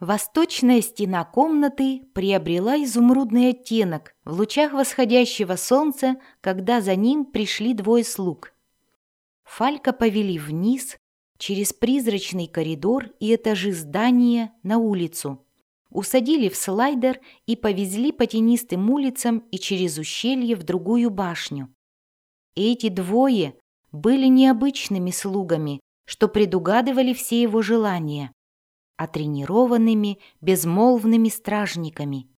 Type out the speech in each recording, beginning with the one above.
Восточная стена комнаты приобрела изумрудный оттенок в лучах восходящего солнца, когда за ним пришли двое слуг. Фалька повели вниз, через призрачный коридор и этажи здания на улицу. Усадили в слайдер и повезли по тенистым улицам и через ущелье в другую башню. Эти двое были необычными слугами, что предугадывали все его желания а тренированными, безмолвными стражниками.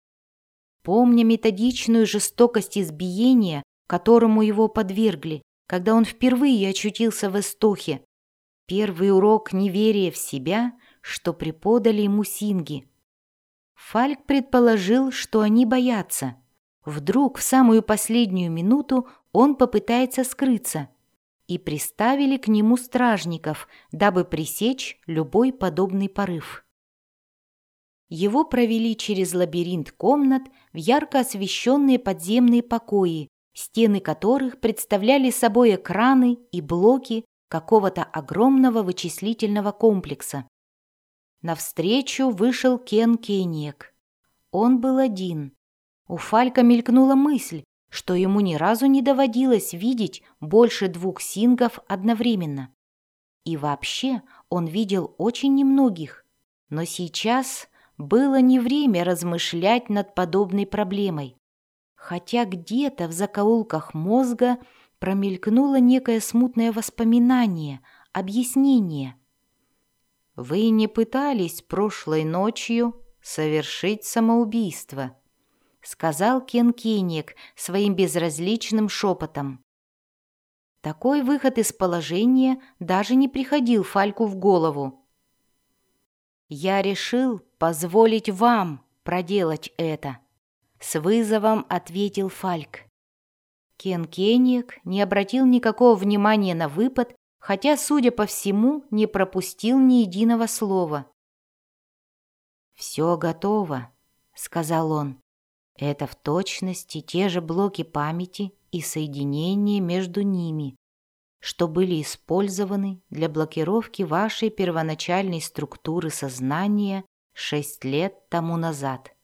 Помня методичную жестокость избиения, которому его подвергли, когда он впервые очутился в Эстохе, первый урок неверия в себя, что преподали ему синги. Фальк предположил, что они боятся. Вдруг в самую последнюю минуту он попытается скрыться – и приставили к нему стражников, дабы пресечь любой подобный порыв. Его провели через лабиринт комнат в ярко освещенные подземные покои, стены которых представляли собой экраны и блоки какого-то огромного вычислительного комплекса. Навстречу вышел Кен Кениек. Он был один. У Фалька мелькнула мысль, что ему ни разу не доводилось видеть больше двух сингов одновременно. И вообще он видел очень немногих. Но сейчас было не время размышлять над подобной проблемой. Хотя где-то в закоулках мозга промелькнуло некое смутное воспоминание, объяснение. «Вы не пытались прошлой ночью совершить самоубийство?» — сказал Кен Кенек своим безразличным шепотом. Такой выход из положения даже не приходил Фальку в голову. «Я решил позволить вам проделать это», — с вызовом ответил Фальк. Кен Кенек не обратил никакого внимания на выпад, хотя, судя по всему, не пропустил ни единого слова. «Все готово», — сказал он. Это в точности те же блоки памяти и соединения между ними, что были использованы для блокировки вашей первоначальной структуры сознания шесть лет тому назад.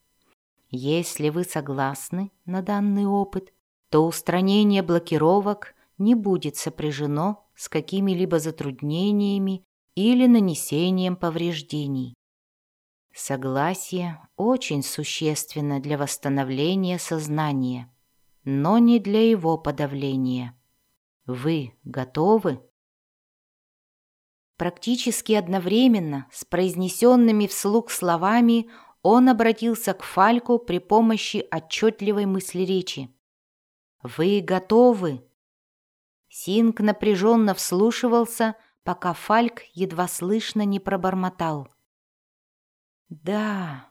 Если вы согласны на данный опыт, то устранение блокировок не будет сопряжено с какими-либо затруднениями или нанесением повреждений. Согласие очень существенно для восстановления сознания, но не для его подавления. Вы готовы? Практически одновременно с произнесенными вслух словами он обратился к Фальку при помощи отчетливой мысли-речи. «Вы готовы?» Синг напряженно вслушивался, пока Фальк едва слышно не пробормотал. Да.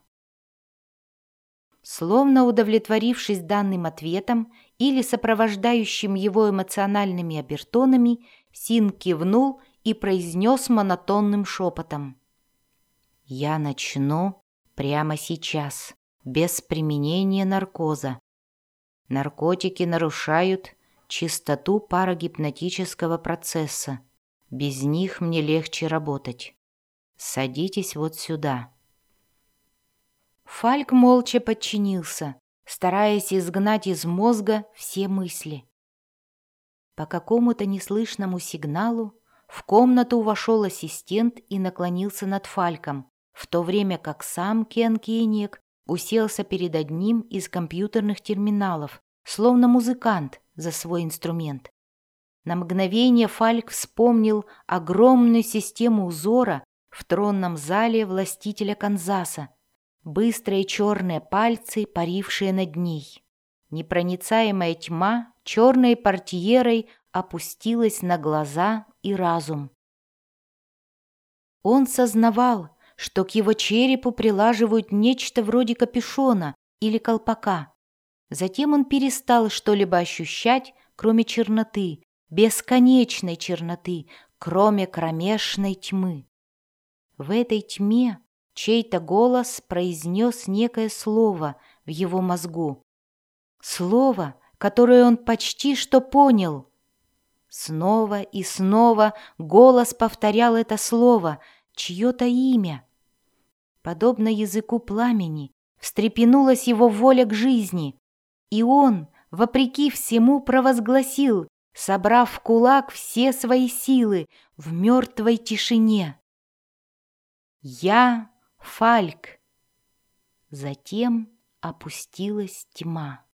Словно удовлетворившись данным ответом или сопровождающим его эмоциональными обертонами, Син кивнул и произнес монотонным шепотом. «Я начну прямо сейчас, без применения наркоза. Наркотики нарушают чистоту парагипнотического процесса. Без них мне легче работать. Садитесь вот сюда». Фальк молча подчинился, стараясь изгнать из мозга все мысли. По какому-то неслышному сигналу в комнату вошел ассистент и наклонился над Фальком, в то время как сам Кен Кенек уселся перед одним из компьютерных терминалов, словно музыкант за свой инструмент. На мгновение Фальк вспомнил огромную систему узора в тронном зале властителя Канзаса, быстрые черные пальцы, парившие над ней. Непроницаемая тьма черной портьерой опустилась на глаза и разум. Он сознавал, что к его черепу прилаживают нечто вроде капюшона или колпака. Затем он перестал что-либо ощущать, кроме черноты, бесконечной черноты, кроме кромешной тьмы. В этой тьме Чей-то голос произнес некое слово в его мозгу. Слово, которое он почти что понял. Снова и снова голос повторял это слово, чье-то имя. подобно языку пламени, встрепенулась его воля к жизни, и он, вопреки всему, провозгласил, собрав в кулак все свои силы в мертвой тишине. «Я Фальк!» Затем опустилась тьма.